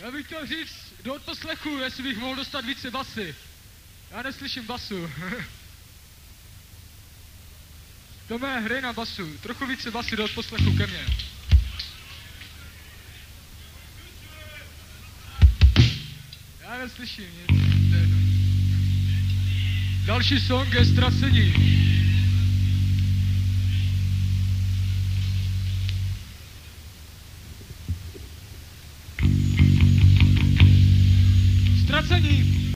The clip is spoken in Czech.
Já bych chtěl říct do odposlechu, jestli bych mohl dostat více basy. Já neslyším basu. Tome, hrej na basu. Trochu více basy do odposlechu ke mně. Já neslyším nic. to. Další song je Ztracení. a seguir.